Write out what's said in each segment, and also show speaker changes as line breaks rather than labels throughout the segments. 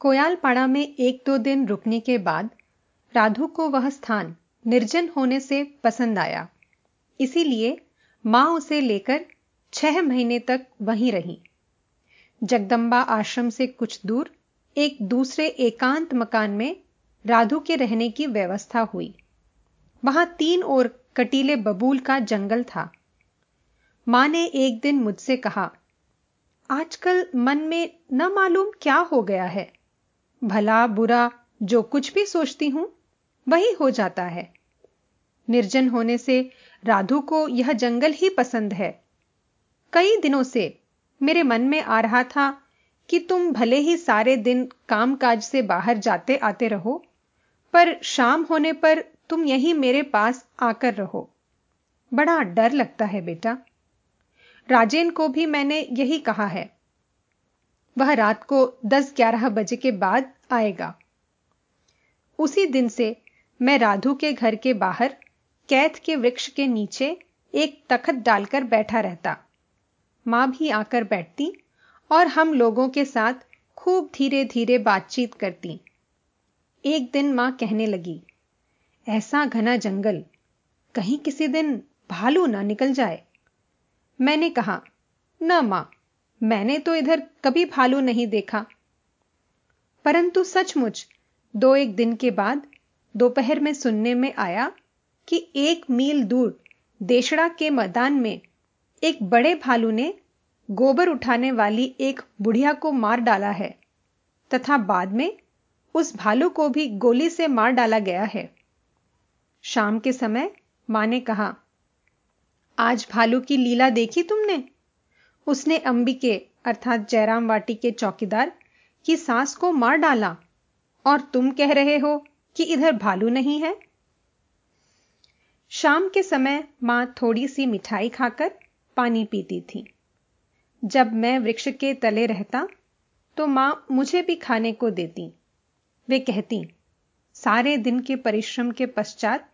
कोयालपाड़ा में एक दो दिन रुकने के बाद राधु को वह स्थान निर्जन होने से पसंद आया। इसीलिए माँ उसे लेकर छह महीने तक वहीं रही। जगदंबा आश्रम से कुछ दूर एक दूसरे एकांत मकान में राधु के रहने की व्यवस्था हुई। वहाँ तीन ओर कटीले बबूल का जंगल था। माँ ने एक दिन मुझसे कहा, आजकल मन में न मालूम क्या हो गया है। भला, बुरा, जो कुछ भी सोचती हूँ, वही हो जाता है। निर्जन होने से राधु को यह जंगल ही पसंद है। कई दिनों से मेरे मन में आ रहा था कि तुम भले ही सारे दिन कामकाज से बाहर जाते आते रहो, पर शाम होने पर तुम यहीं मेरे पास आकर रहो। बड़ा डर लगता है बेटा। राजेन को भी मैंने यही कहा है। वह रात को 10-11 बजे के बाद आएगा। उसी दिन से मैं राधु के घर के बाहर कैथ के वृक्ष के नीचे एक तखत डालकर बैठा रहता। माँ भी आकर बैठती और हम लोगों के साथ खूब धीरे धीरे बातचीत करती। एक दिन माँ कहने लगी, ऐसा घना जंगल, कहीं किसी दिन भालू ना निकल जाए। मैंने कहा, न माँ मैंने तो इधर कभी भालू नहीं देखा। परंतु सचमुच, दो एक दिन के बाद दोपहर में सुनने में आया कि एक मील दूर देशड़ा के मैदान में एक बड़े भालू ने गोबर उठाने वाली एक बुढ़िया को मार डाला है तथा बाद में उस भालू को भी गोली से मार डाला गया है। शाम के समय माँ ने कहा, आज भालू की लीला देखी तुमने? उसने अंबिके, अर्थात जयराम वाटी के चौकीदार, की सास को मार डाला। और तुम कह रहे हो कि इधर भालू नहीं है? शाम के समय माँ थोड़ी सी मिठाई खाकर पानी पीती थी। जब मैं वृक्ष के तले रहता तो माँ मुझे भी खाने को देती। वे कहती, सारे दिन के परिश्रम के पश्चात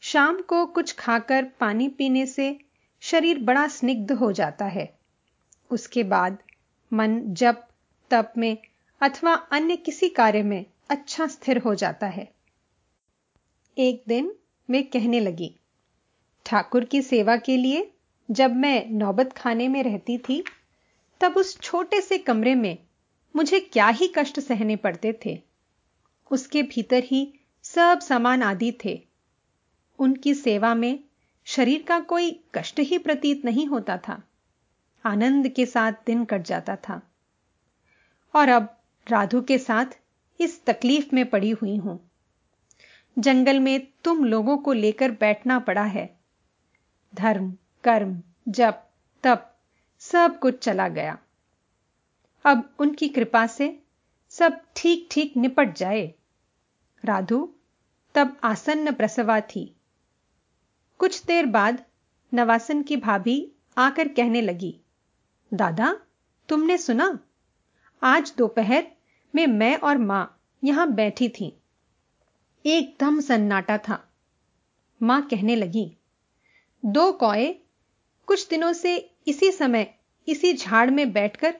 शाम को कुछ खाकर पानी पीने से शरीर बड़ा स्निग्ध हो जाता है। उसके बाद मन जप, तप में अथवा अन्य किसी कार्य में अच्छा स्थिर हो जाता है। एक दिन मैं कहने लगी, ठाकुर की सेवा के लिए जब मैं नौबत खाने में रहती थी, तब उस छोटे से कमरे में मुझे क्या ही कष्ट सहने पड़ते थे। उसके भीतर ही सब सामान आदि थे। उनकी सेवा में शरीर का कोई कष्ट ही प्रतीत नहीं होता था। आनंद के साथ दिन कट जाता था। और अब राधु के साथ इस तकलीफ़ में पड़ी हुई हूँ। जंगल में तुम लोगों को लेकर बैठना पड़ा है। धर्म, कर्म, जप, तप, सब कुछ चला गया। अब उनकी कृपा से सब ठीक ठीक निपट जाए। राधु तब आसन्न प्रसवा थी। कुछ देर बाद नवासन की भाभी आकर कहने लगी दादा, तुमने सुना? आज दोपहर में मैं और माँ यहाँ बैठी थी। एकदम सन्नाटा था। माँ कहने लगी, दो कौए कुछ दिनों से इसी समय इसी झाड़ में बैठकर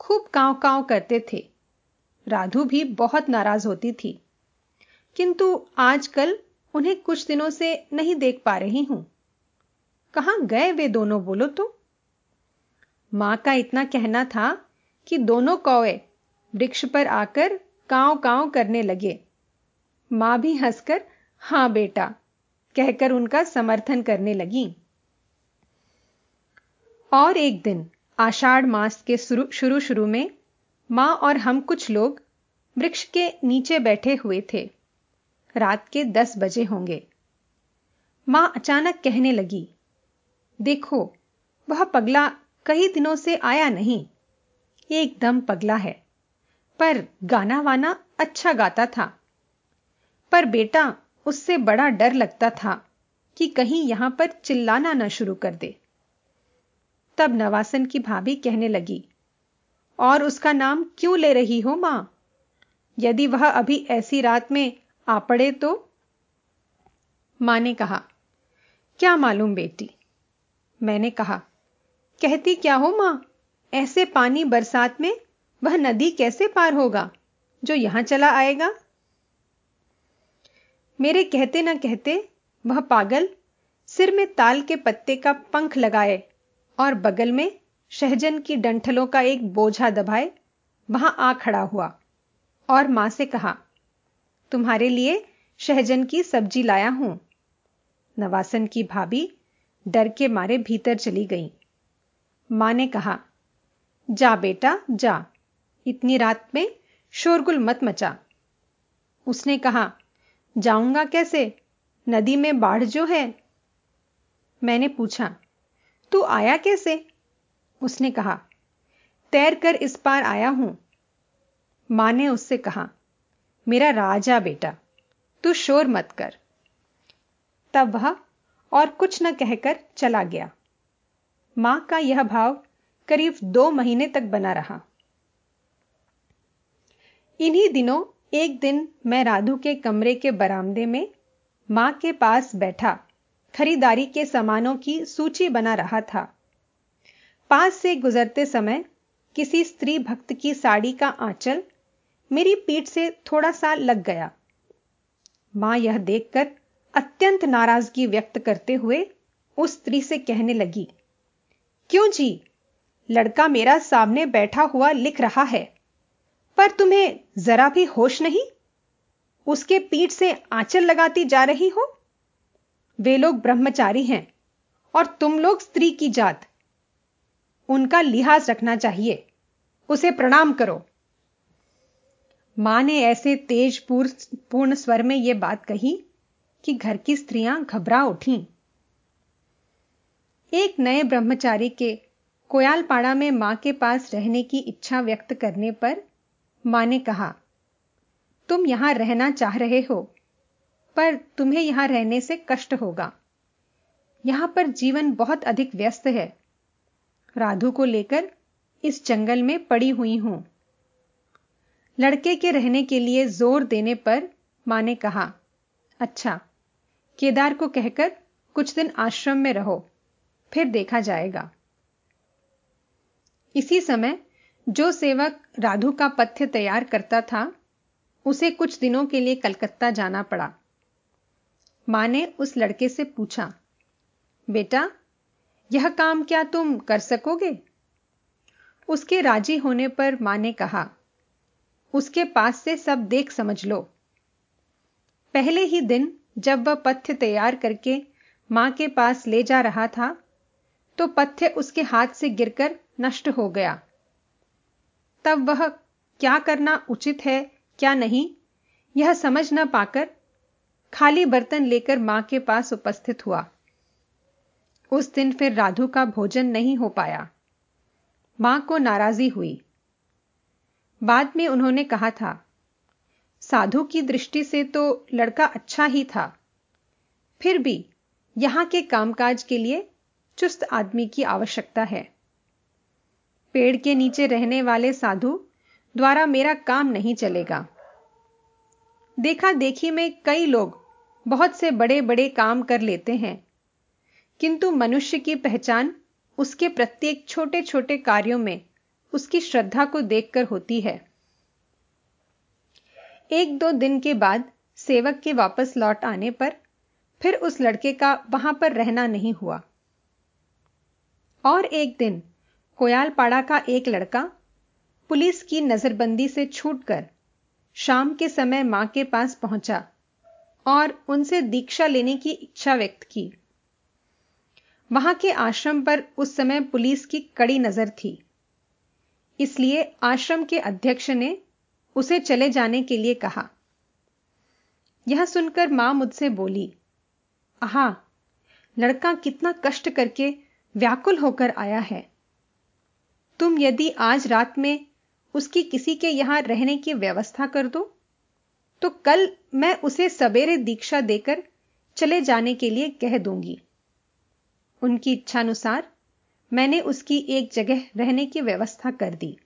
खूब कांव कांव करते थे। राधु भी बहुत नाराज़ होती थी। किंतु आजकल उन्हें कुछ दिनों से नहीं देख पा रही हूँ। कहाँ गए वे दोनों बोलो तो? माँ का इतना कहना था कि दोनों कौए वृक्ष पर आकर कांव कांव करने लगे। माँ भी हंसकर, हाँ बेटा, कहकर उनका समर्थन करने लगी। और एक दिन, आषाढ़ मास के शुरू शुरू में माँ और हम कुछ लोग वृक्ष के नीचे बैठे हुए थे। रात के दस बजे होंगे। माँ अचानक कहने लगी, देखो, वह पगला कई दिनों से आया नहीं। एकदम पगला है। पर गाना वाना अच्छा गाता था। पर बेटा, उससे बड़ा डर लगता था कि कहीं यहाँ पर चिल्लाना ना शुरू कर दे। तब नवासन की भाभी कहने लगी, और उसका नाम क्यों ले रही हो माँ? यदि वह अभी ऐसी रात में आ पड़े तो? माँ ने कहा, क्या मालूम बेटी? मैंने कहा कहती, क्या हो माँ? ऐसे पानी बरसात में वह नदी कैसे पार होगा, जो यहाँ चला आएगा? मेरे कहते न कहते वह पागल सिर में ताल के पत्ते का पंख लगाए और बगल में शहजन की डंठलों का एक बोझा दबाए वहाँ आ खड़ा हुआ और माँ से कहा, तुम्हारे लिए शहजन की सब्ज़ी लाया हूँ। नवासन की भाभी डर के मारे भीतर चली गई। माँ ने कहा, जा बेटा, जा। इतनी रात में शोरगुल मत मचा। उसने कहा, जाऊँगा कैसे? नदी में बाढ़ जो है। मैंने पूछा, तू आया कैसे? उसने कहा, तैर कर इस पार आया हूँ। माँ ने उससे कहा, मेरा राजा बेटा, तू शोर मत कर। तब वह और कुछ न कहकर चला गया। माँ का यह भाव करीब दो महीने तक बना रहा। इन्हीं दिनों एक दिन मैं राधु के कमरे के बरामदे में माँ के पास बैठा, खरीदारी के सामानों की सूची बना रहा था। पास से गुजरते समय किसी स्त्री भक्त की साड़ी का आंचल मेरी पीठ से थोड़ा सा लग गया। माँ यह देखकर अत्यंत नाराज़गी व्यक्त करते हुए उस स्त्री से कहने लगी क्यों जी? लड़का मेरा सामने बैठा हुआ लिख रहा है। पर तुम्हें जरा भी होश नहीं? उसके पीठ से आंचल लगाती जा रही हो? वे लोग ब्रह्मचारी हैं और तुम लोग स्त्री की जात। उनका लिहाज रखना चाहिए। उसे प्रणाम करो। माँ ने ऐसे तेज पूर्ण स्वर में यह बात कही कि घर की स्त्रियाँ घबरा उठी। एक नए ब्रह्मचारी के कोयालपाड़ा में माँ के पास रहने की इच्छा व्यक्त करने पर माँ ने कहा, तुम यहाँ रहना चाह रहे हो, पर तुम्हें यहाँ रहने से कष्ट होगा। यहाँ पर जीवन बहुत अधिक व्यस्त है। राधु को लेकर इस जंगल में पड़ी हुई हूँ। लड़के के रहने के लिए ज़ोर देने पर माँ ने कहा अच्छा केदार को कहकर कुछ दिन आश्रम में रहो। फिर देखा जाएगा। इसी समय, जो सेवक राधु का पथ्य तैयार करता था, उसे कुछ दिनों के लिए कलकत्ता जाना पड़ा। माँ ने उस लड़के से पूछा, बेटा, यह काम क्या तुम कर सकोगे? उसके राज़ी होने पर माँ ने कहा, उसके पास से सब देख समझ लो। पहले ही दिन जब वह पथ्य तैयार करके माँ के पास ले जा रहा था तो पथ्य उसके हाथ से गिरकर नष्ट हो गया। तब वह क्या करना उचित है, क्या नहीं, यह समझ न पाकर खाली बर्तन लेकर माँ के पास उपस्थित हुआ। उस दिन फिर राधु का भोजन नहीं हो पाया। माँ को नाराजी हुई। बाद में उन्होंने कहा था, साधु की दृष्टि से तो लड़का अच्छा ही था। फिर भी यहाँ के कामकाज के लिए चुस्त आदमी की आवश्यकता है। पेड़ के नीचे रहने वाले साधु द्वारा मेरा काम नहीं चलेगा। देखा देखी में कई लोग बहुत से बड़े बड़े काम कर लेते हैं, किंतु मनुष्य की पहचान उसके प्रत्येक छोटे छोटे कार्यों में उसकी श्रद्धा को देखकर होती है। एक दो दिन के बाद सेवक के वापस लौट आने पर फिर उस लड़के का वहाँ पर रहना नहीं हुआ। और एक दिन, कोयालपाड़ा का एक लड़का पुलिस की नजरबंदी से छूटकर शाम के समय माँ के पास पहुँचा और उनसे दीक्षा लेने की इच्छा व्यक्त की। वहाँ के आश्रम पर उस समय पुलिस की कड़ी नज़र थी। इसलिए आश्रम के अध्यक्ष ने उसे चले जाने के लिए कहा। यह सुनकर माँ मुझसे बोली, आहा, लड़का कितना कष्ट करके व्याकुल होकर आया है। तुम यदि आज रात में उसकी किसी के यहाँ रहने की व्यवस्था कर दो तो कल मैं उसे सवेरे दीक्षा देकर चले जाने के लिए कह दूँगी। उनकी इच्छानुसार मैंने उसकी एक जगह रहने की व्यवस्था कर दी।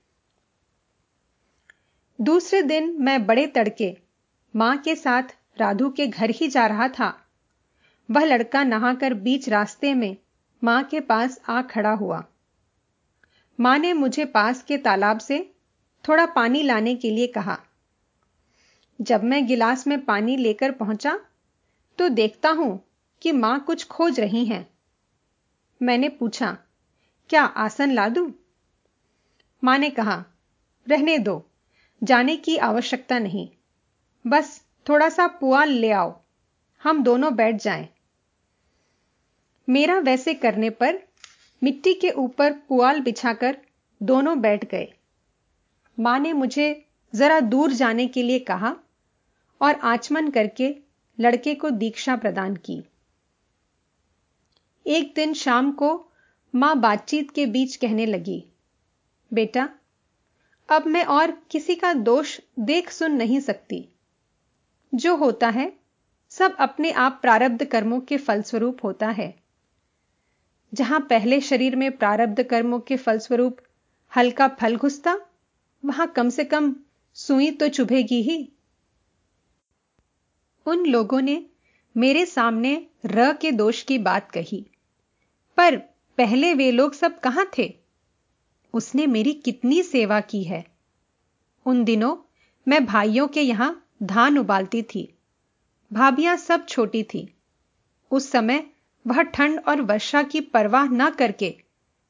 दूसरे दिन मैं बड़े तड़के माँ के साथ राधु के घर ही जा रहा था। वह लड़का नहाकर बीच रास्ते में माँ के पास आ खड़ा हुआ। माँ ने मुझे पास के तालाब से थोड़ा पानी लाने के लिए कहा। जब मैं गिलास में पानी लेकर पहुँचा तो देखता हूँ कि माँ कुछ खोज रही हैं। मैंने पूछा, क्या आसन ला दूँ माँ ने कहा, रहने दो, जाने की आवश्यकता नहीं। बस थोड़ा सा पुआल ले आओ, हम दोनों बैठ जाएँ। मेरा वैसे करने पर मिट्टी के ऊपर पुआल बिछाकर दोनों बैठ गए। माँ ने मुझे जरा दूर जाने के लिए कहा और आचमन करके लड़के को दीक्षा प्रदान की। एक दिन शाम को माँ बातचीत के बीच कहने लगी, बेटा, अब मैं और किसी का दोष देख सुन नहीं सकती। जो होता है सब अपने आप प्रारब्ध कर्मों के फलस्वरूप होता है। जहाँ पहले शरीर में प्रारब्ध कर्मों के फलस्वरूप हल्का फल घुसता, वहाँ कम से कम सुई तो चुभेगी ही। उन लोगों ने मेरे सामने र के दोष की बात कही, पर पहले वे लोग सब कहाँ थे? उसने मेरी कितनी सेवा की है। उन दिनों मैं भाइयों के यहाँ धान उबालती थी, भाभियाँ सब छोटी थी। उस समय वह ठंड और वर्षा की परवाह न करके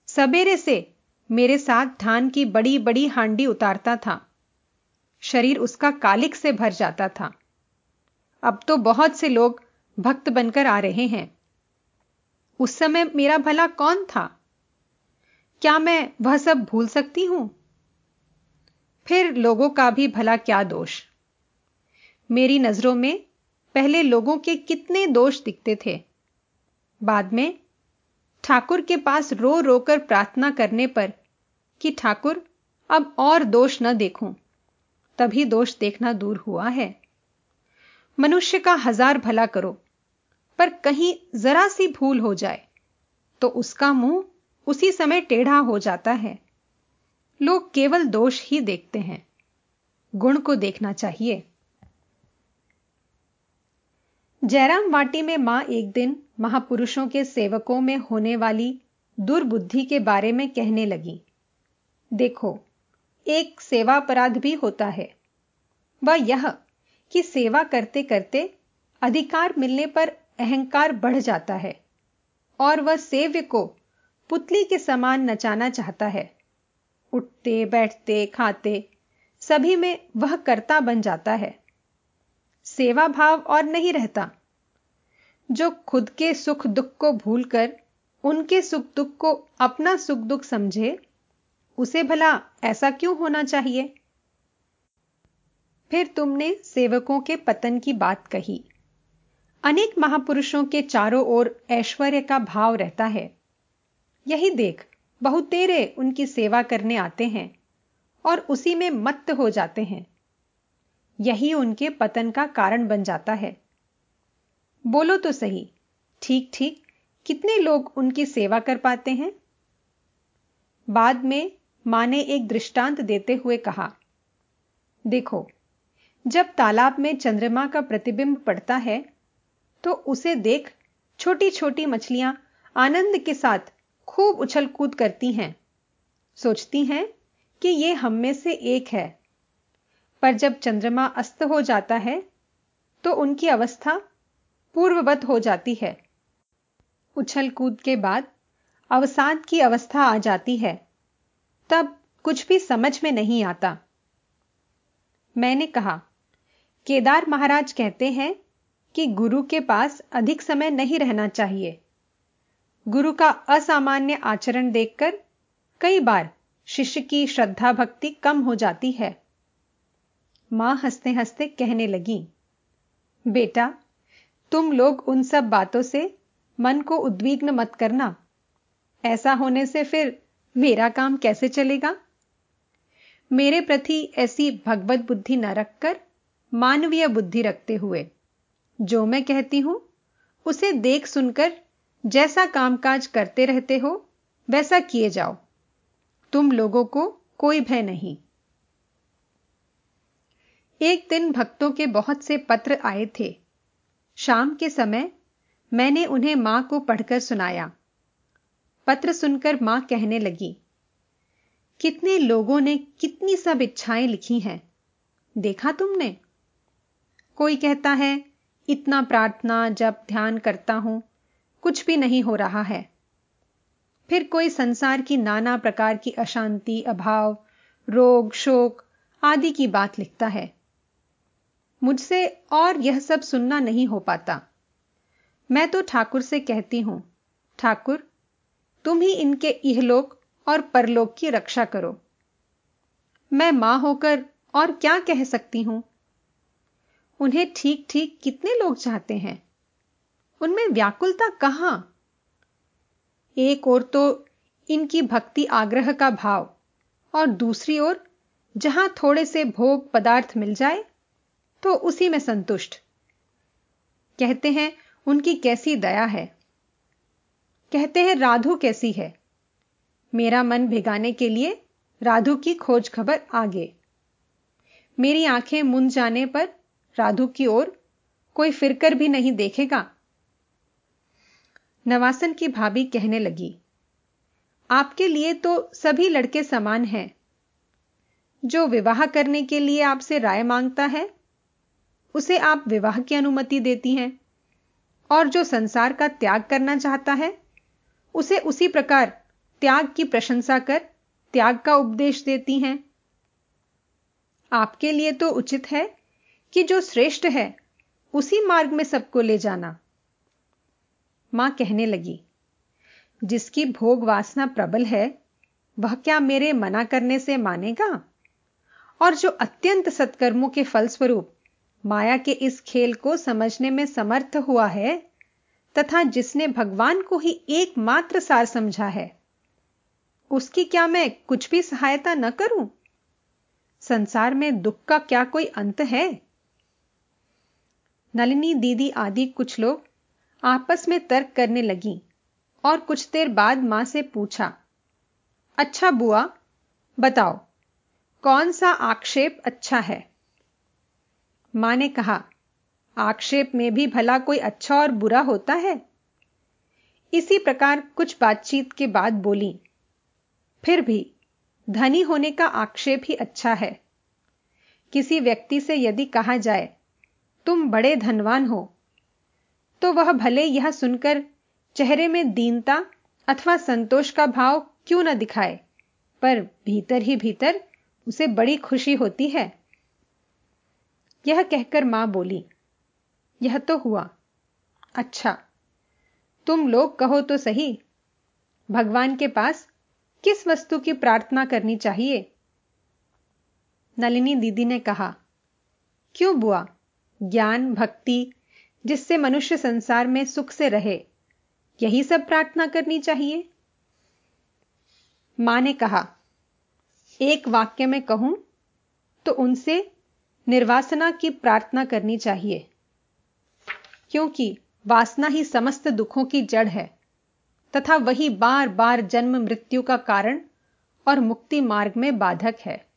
सवेरे से मेरे साथ धान की बड़ी बड़ी हांडी उतारता था। शरीर उसका कालिक से भर जाता था। अब तो बहुत से लोग भक्त बनकर आ रहे हैं। उस समय मेरा भला कौन था? क्या मैं वह सब भूल सकती हूँ? फिर लोगों का भी भला क्या दोष? मेरी नज़रों में पहले लोगों के कितने दोष दिखते थे। बाद में ठाकुर के पास रो रोकर प्रार्थना करने पर कि ठाकुर, अब और दोष न देखूँ, तभी दोष देखना दूर हुआ है। मनुष्य का हज़ार भला करो, पर कहीं जरा सी भूल हो जाए तो उसका मुँह उसी समय टेढ़ा हो जाता है। लोग केवल दोष ही देखते हैं, गुण को देखना चाहिए। जयराम वाटी में माँ एक दिन महापुरुषों के सेवकों में होने वाली दुर्बुद्धि के बारे में कहने लगी, देखो, एक सेवा अपराध भी होता है। वह यह कि सेवा करते करते अधिकार मिलने पर अहंकार बढ़ जाता है और वह सेव्य को पुतली के समान नचाना चाहता है। उठते, बैठते, खाते, सभी में वह कर्ता बन जाता है। सेवा भाव और नहीं रहता। जो खुद के सुख दुख को भूलकर, उनके सुख दुख को अपना सुख दुख समझे, उसे भला ऐसा क्यों होना चाहिए? फिर तुमने सेवकों के पतन की बात कही। अनेक महापुरुषों के चारों ओर ऐश्वर्य का भाव रहता है। यही देख बहुतेरे उनकी सेवा करने आते हैं और उसी में मत्त हो जाते हैं। यही उनके पतन का कारण बन जाता है। बोलो तो सही। ठीक ठीक। कितने लोग उनकी सेवा कर पाते हैं? बाद में माँ ने एक दृष्टांत देते हुए कहा, देखो, जब तालाब में चंद्रमा का प्रतिबिंब पड़ता है तो उसे देख छोटी छोटी मछलियाँ आनंद के साथ खूब उछल कूद करती हैं। सोचती हैं कि यह हम में से एक है। पर जब चंद्रमा अस्त हो जाता है तो उनकी अवस्था पूर्ववत हो जाती है। उछल कूद के बाद अवसाद की अवस्था आ जाती है। तब कुछ भी समझ में नहीं आता। मैंने कहा, केदार महाराज कहते हैं कि गुरु के पास अधिक समय नहीं रहना चाहिए। गुरु का असामान्य आचरण देखकर कई बार शिष्य की श्रद्धा भक्ति कम हो जाती है। माँ हँसते हँसते कहने लगी, बेटा तुम लोग उन सब बातों से मन को उद्विग्न मत करना। ऐसा होने से फिर मेरा काम कैसे चलेगा? मेरे प्रति ऐसी भगवत बुद्धि न रखकर, मानवीय बुद्धि रखते हुए जो मैं कहती हूँ, उसे देख सुनकर जैसा कामकाज करते रहते हो, वैसा किए जाओ। तुम लोगों को कोई भय नहीं। एक दिन भक्तों के बहुत से पत्र आए थे। शाम के समय मैंने उन्हें माँ को पढ़कर सुनाया। पत्र सुनकर माँ कहने लगी, कितने लोगों ने कितनी सब इच्छाएँ लिखी हैं। देखा तुमने? कोई कहता है, इतना प्रार्थना जब ध्यान करता हूँ, कुछ भी नहीं हो रहा है। फिर कोई संसार की नाना प्रकार की अशांति, अभाव, रोग, शोक आदि की बात लिखता है। मुझसे और यह सब सुनना नहीं हो पाता। मैं तो ठाकुर से कहती हूँ, ठाकुर, तुम ही इनके इहलोक और परलोक की रक्षा करो। मैं माँ होकर और क्या कह सकती हूँ? उन्हें ठीक ठीक कितने लोग चाहते हैं? उनमें व्याकुलता कहाँ? एक ओर तो इनकी भक्ति आग्रह का भाव और दूसरी ओर जहाँ थोड़े से भोग पदार्थ मिल जाए तो उसी में संतुष्ट। कहते हैं, उनकी कैसी दया है। कहते हैं, राधु कैसी है। मेरा मन भिगाने के लिए राधु की खोज खबर आगे। मेरी आँखें मुंद जाने पर राधु की ओर कोई फिरकर भी नहीं देखेगा। नवासन की भाभी कहने लगी, आपके लिए तो सभी लड़के समान हैं। जो विवाह करने के लिए आपसे राय माँगता है उसे आप विवाह की अनुमति देती हैं। और जो संसार का त्याग करना चाहता है, उसे उसी प्रकार त्याग की प्रशंसा कर त्याग का उपदेश देती हैं। आपके लिए तो उचित है कि जो श्रेष्ठ है, उसी मार्ग में सबको ले जाना। माँ कहने लगी, जिसकी भोग वासना प्रबल है, वह क्या मेरे मना करने से मानेगा? और जो अत्यंत सत्कर्मों के फलस्वरूप माया के इस खेल को समझने में समर्थ हुआ है तथा जिसने भगवान को ही एकमात्र सार समझा है। उसकी क्या मैं कुछ भी सहायता न करूँ? संसार में दुख का क्या कोई अंत है? नलिनी दीदी आदि कुछ लोग आपस में तर्क करने लगी और कुछ देर बाद माँ से पूछा अच्छा बुआ, बताओ, कौन सा आक्षेप अच्छा है? माँ ने कहा, आक्षेप में भी भला कोई अच्छा और बुरा होता है? इसी प्रकार कुछ बातचीत के बाद बोली, फिर भी धनी होने का आक्षेप ही अच्छा है। किसी व्यक्ति से यदि कहा जाए, तुम बड़े धनवान हो तो वह भले यह सुनकर चेहरे में दीनता अथवा संतोष का भाव क्यों न दिखाए, पर भीतर ही भीतर उसे बड़ी खुशी होती है। यह कहकर माँ बोली, यह तो हुआ। अच्छा तुम लोग कहो तो सही। भगवान के पास किस वस्तु की प्रार्थना करनी चाहिए? नलिनी दीदी ने कहा, क्यों बुआ? ज्ञान, भक्ति, जिससे मनुष्य संसार में सुख से रहे, यही सब प्रार्थना करनी चाहिए? माँ ने कहा, एक वाक्य में कहूँ तो उनसे निर्वासना की प्रार्थना करनी चाहिए। क्योंकि वासना ही समस्त दुखों की जड़ है, तथा वही बार बार जन्म मृत्यु का कारण और मुक्ति मार्ग में बाधक है।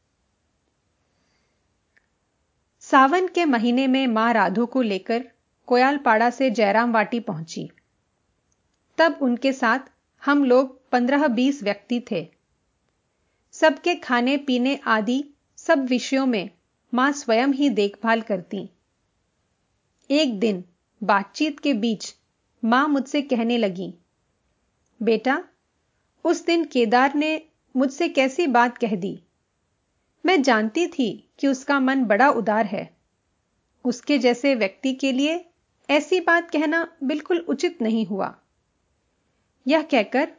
सावन के महीने में माँ राधु को लेकर कोयालपाड़ा से जयराम वाटी पहुँची। तब उनके साथ हम लोग पंद्रह बीस व्यक्ति थे। सबके खाने पीने आदि सब विषयों में माँ स्वयं ही देखभाल करती। एक दिन बातचीत के बीच माँ मुझसे कहने लगी, बेटा, उस दिन केदार ने मुझसे कैसी बात कह दी? मैं जानती थी कि उसका मन बड़ा उदार है। उसके जैसे व्यक्ति के लिए ऐसी बात कहना बिल्कुल उचित नहीं हुआ। यह कहकर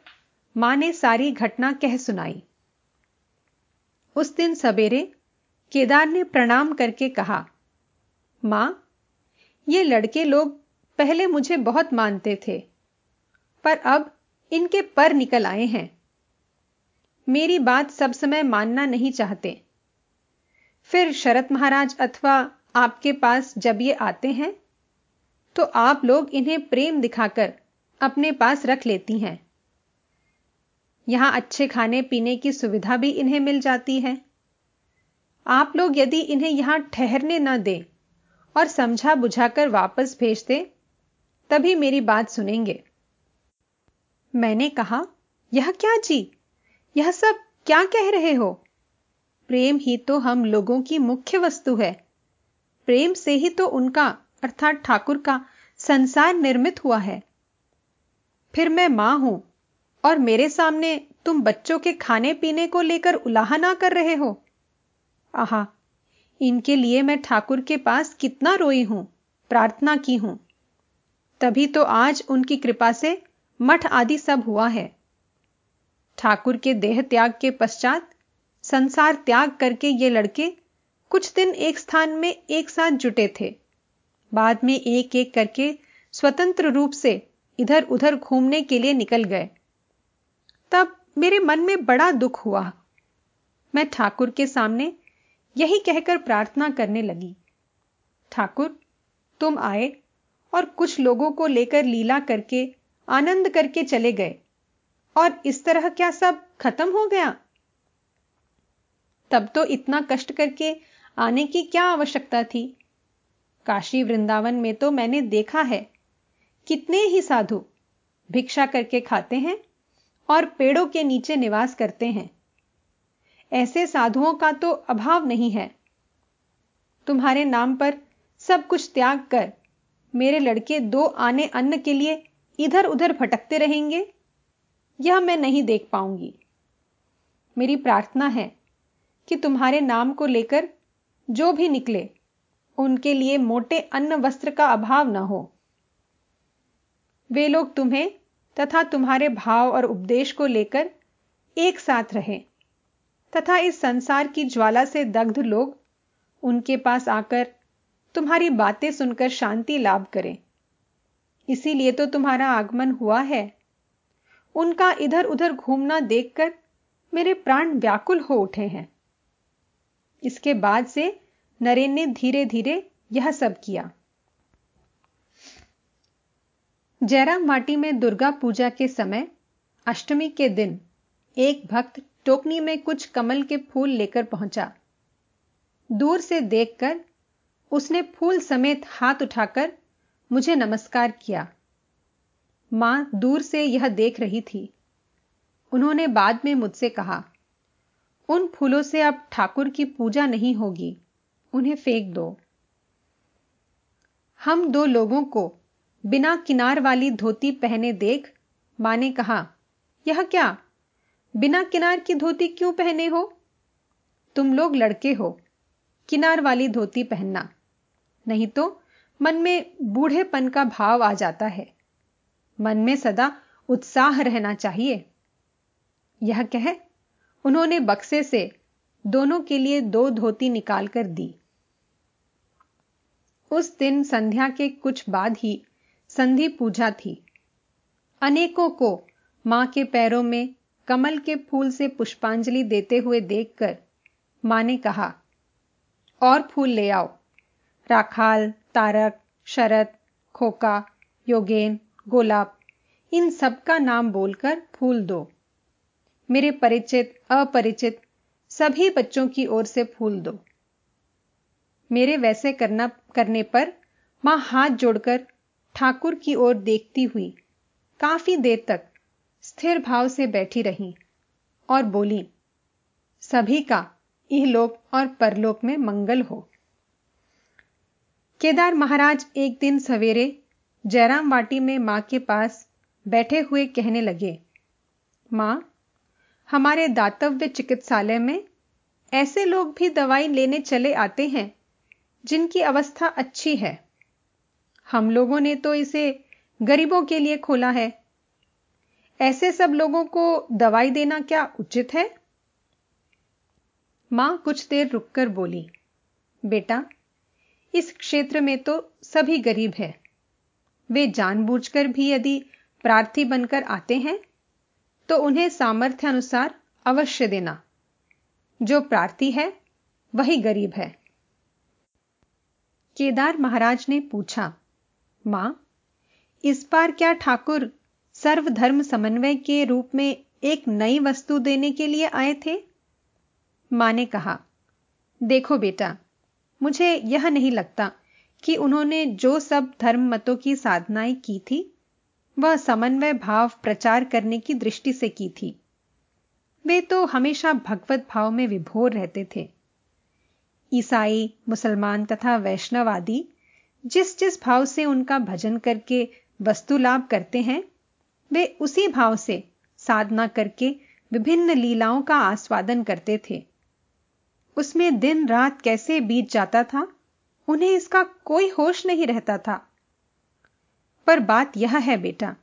माँ ने सारी घटना कह सुनाई। उस दिन सवेरे केदार ने प्रणाम करके कहा, माँ, ये लड़के लोग पहले मुझे बहुत मानते थे, पर अब इनके पर निकल आए हैं। मेरी बात सब समय मानना नहीं चाहते। फिर शरत महाराज अथवा आपके पास जब ये आते हैं तो आप लोग इन्हें प्रेम दिखाकर अपने पास रख लेती हैं। यहाँ अच्छे खाने पीने की सुविधा भी इन्हें मिल जाती है। आप लोग यदि इन्हें यहाँ ठहरने न दें और समझा बुझाकर वापस भेज दें, तभी मेरी बात सुनेंगे। मैंने कहा, यह क्या जी? यह सब क्या कह रहे हो? प्रेम ही तो हम लोगों की मुख्य वस्तु है। प्रेम से ही तो उनका, अर्थात ठाकुर का, संसार निर्मित हुआ है। फिर मैं माँ हूँ और मेरे सामने तुम बच्चों के खाने पीने को लेकर उलाहना कर रहे हो। आहा, इनके लिए मैं ठाकुर के पास कितना रोई हूँ, प्रार्थना की हूँ। तभी तो आज उनकी कृपा से मठ आदि सब हुआ है। ठाकुर के देह त्याग के पश्चात संसार त्याग करके ये लड़के कुछ दिन एक स्थान में एक साथ जुटे थे। बाद में एक एक करके स्वतंत्र रूप से इधर उधर घूमने के लिए निकल गए। तब मेरे मन में बड़ा दुख हुआ। मैं ठाकुर के सामने यही कहकर प्रार्थना करने लगी। ठाकुर, तुम आए और कुछ लोगों को लेकर लीला करके, आनंद करके चले गए। और इस तरह क्या सब खत्म हो गया? तब तो इतना कष्ट करके आने की क्या आवश्यकता थी? काशी वृंदावन में तो मैंने देखा है। कितने ही साधु भिक्षा करके खाते हैं और पेड़ों के नीचे निवास करते हैं। ऐसे साधुओं का तो अभाव नहीं है। तुम्हारे नाम पर सब कुछ त्याग कर मेरे लड़के दो आने अन्न के लिए इधर उधर भटकते रहेंगे, यह मैं नहीं देख पाऊँगी। मेरी प्रार्थना है कि तुम्हारे नाम को लेकर जो भी निकले, उनके लिए मोटे अन्न वस्त्र का अभाव न हो। वे लोग तुम्हें तथा तुम्हारे भाव और उपदेश को लेकर एक साथ रहें। तथा इस संसार की ज्वाला से दग्ध लोग उनके पास आकर तुम्हारी बातें सुनकर शांति लाभ करें। इसीलिए तो तुम्हारा आगमन हुआ है। उनका इधर उधर घूमना देखकर मेरे प्राण व्याकुल हो उठे हैं। इसके बाद से नरेन ने धीरे धीरे यह सब किया। जयराम माटी में दुर्गा पूजा के समय अष्टमी के दिन एक भक्त टोकनी में कुछ कमल के फूल लेकर पहुँचा। दूर से देखकर उसने फूल समेत हाथ उठाकर मुझे नमस्कार किया। माँ दूर से यह देख रही थी। उन्होंने बाद में मुझसे कहा, उन फूलों से अब ठाकुर की पूजा नहीं होगी, उन्हें फेंक दो। हम दो लोगों को बिना किनार वाली धोती पहने देख माँ ने कहा, यह क्या? बिना किनार की धोती क्यों पहने हो? तुम लोग लड़के हो, किनार वाली धोती पहनना। नहीं तो मन में बूढ़ेपन का भाव आ जाता है। मन में सदा उत्साह रहना चाहिए। यह कह उन्होंने बक्से से दोनों के लिए दो धोती निकालकर दी। उस दिन संध्या के कुछ बाद ही संधि पूजा थी। अनेकों को माँ के पैरों में कमल के फूल से पुष्पांजलि देते हुए देखकर माँ ने कहा, और फूल ले आओ। राखाल, तारक शरद खोका, योगेन, गोलाब, इन सबका नाम बोलकर फूल दो। मेरे परिचित, अपरिचित, सभी बच्चों की ओर से फूल दो। मेरे वैसे करना, करने पर माँ हाथ जोड़कर ठाकुर की ओर देखती हुई काफ़ी देर तक स्थिर भाव से बैठी रही और बोली, सभी का इहलोक और परलोक में मंगल हो। केदार महाराज एक दिन सवेरे जयराम वाटी में माँ के पास बैठे हुए कहने लगे, माँ, हमारे दातव्य चिकित्सालय में ऐसे लोग भी दवाई लेने चले आते हैं, जिनकी अवस्था अच्छी है। हम लोगों ने तो इसे गरीबों के लिए खोला है। ऐसे सब लोगों को दवाई देना क्या उचित है? माँ कुछ देर रुककर बोली, बेटा, इस क्षेत्र में तो सभी गरीब है। वे जानबूझकर भी यदि प्रार्थी बनकर आते हैं तो उन्हें सामर्थ्य अनुसार अवश्य देना। जो प्रार्थी है, वही गरीब है। केदार महाराज ने पूछा, माँ, इस बार क्या ठाकुर सर्वधर्म समन्वय के रूप में एक नई वस्तु देने के लिए आए थे? माँ ने कहा, देखो बेटा, मुझे यह नहीं लगता कि उन्होंने जो सब धर्म मतों की साधनाएँ की थी, वह समन्वय भाव प्रचार करने की दृष्टि से की थी। वे तो हमेशा भगवत भाव में विभोर रहते थे। ईसाई, मुसलमान तथा वैष्णव आदि जिस जिस भाव से उनका भजन करके वस्तु लाभ करते हैं वे उसी भाव से साधना करके विभिन्न लीलाओं का आस्वादन करते थे। उसमें दिन रात कैसे बीत जाता था, उन्हें इसका कोई होश नहीं रहता था। पर बात यह है बेटा,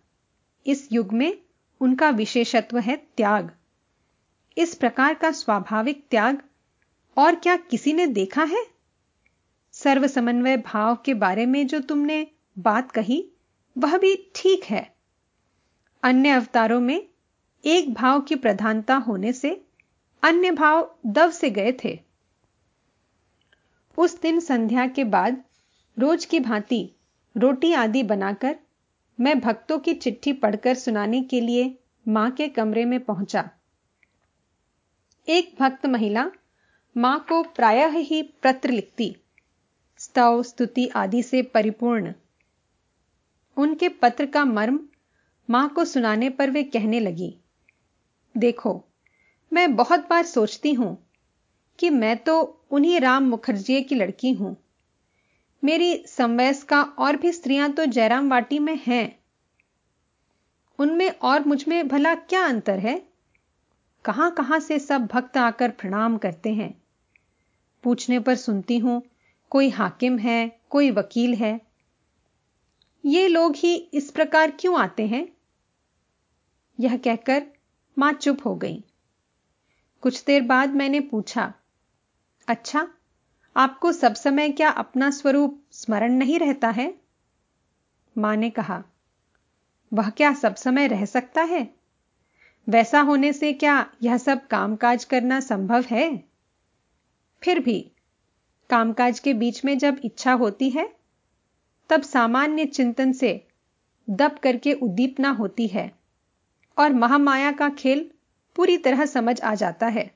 इस युग में उनका विशेषत्व है त्याग। इस प्रकार का स्वाभाविक त्याग और क्या किसी ने देखा है? सर्व समन्वय भाव के बारे में जो तुमने बात कही, वह भी ठीक है। अन्य अवतारों में एक भाव की प्रधानता होने से अन्य भाव दव से गए थे। उस दिन संध्या के बाद रोज की भांति रोटी आदि बनाकर मैं भक्तों की चिट्ठी पढ़कर सुनाने के लिए माँ के कमरे में पहुँचा। एक भक्त महिला माँ को प्रायः ही पत्र लिखती, स्तव, स्तुति आदि से परिपूर्ण। उनके पत्र का मर्म माँ को सुनाने पर वे कहने लगी, देखो, मैं बहुत बार सोचती हूँ कि मैं तो उन्हीं राम मुखर्जी की लड़की हूँ। मेरी संवयस्का और भी स्त्रियाँ तो जयराम वाटी में हैं। उनमें और मुझमें भला क्या अंतर है? कहाँ कहाँ से सब भक्त आकर प्रणाम करते हैं? पूछने पर सुनती हूँ, कोई हाकिम है, कोई वकील है। ये लोग ही इस प्रकार क्यों आते हैं? यह कहकर माँ चुप हो गई। कुछ देर बाद मैंने पूछा अच्छा आपको सब समय क्या अपना स्वरूप स्मरण नहीं रहता है? माँ ने कहा, वह क्या सब समय रह सकता है? वैसा होने से क्या यह सब कामकाज करना संभव है? फिर भी, कामकाज के बीच में जब इच्छा होती है, तब सामान्य चिंतन से दब करके उद्दीपना होती है। और महामाया का खेल पूरी तरह समझ आ जाता है।